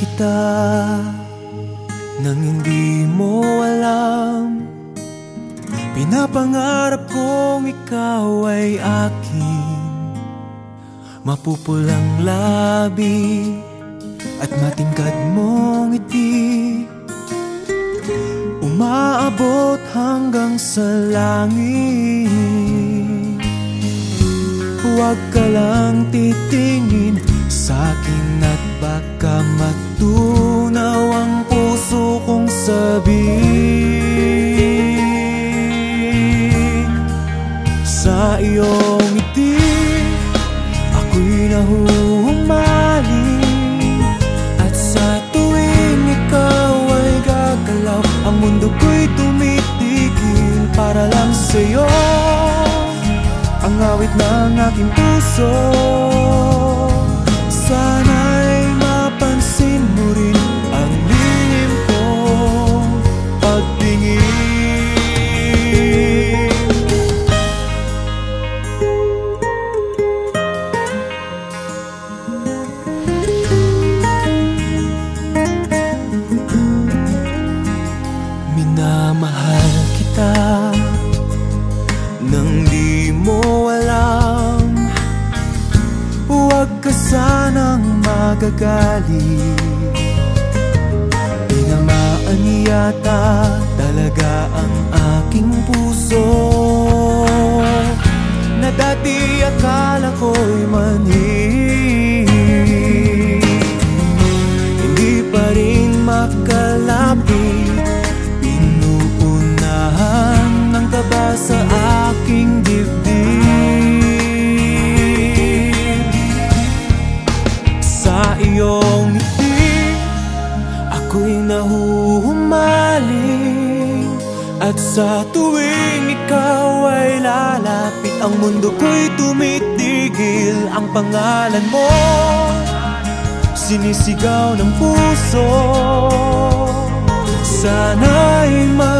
kita Nang hindi mo alam. Pinapangarap kong ikaw ay akin. Mapupulang labi At matingkad mong ngiti. Umaabot hanggang sa langit. Huwag ka lang titingin sa akin at baka matunaw ang puso kong sabihin. Sa iyong ngiti ako'y nahuhumaling At sa tuwing ikaw ay gagalaw Ang mundo ko'y tumitigil para lang sa'yo. Ang awit ng aking puso Sana'y Minamahal kita Nang di mo alam. Huwag ka sanang magagalit. Tinamaan yata talaga ang aking puso Sa iyong ngiti Ako'y nahuhumaling At sa tuwing ikaw ay lalapit Ang mundo ko'y tumitigil. Ang pangalan mo Sinisigaw ng puso. Sana'y madama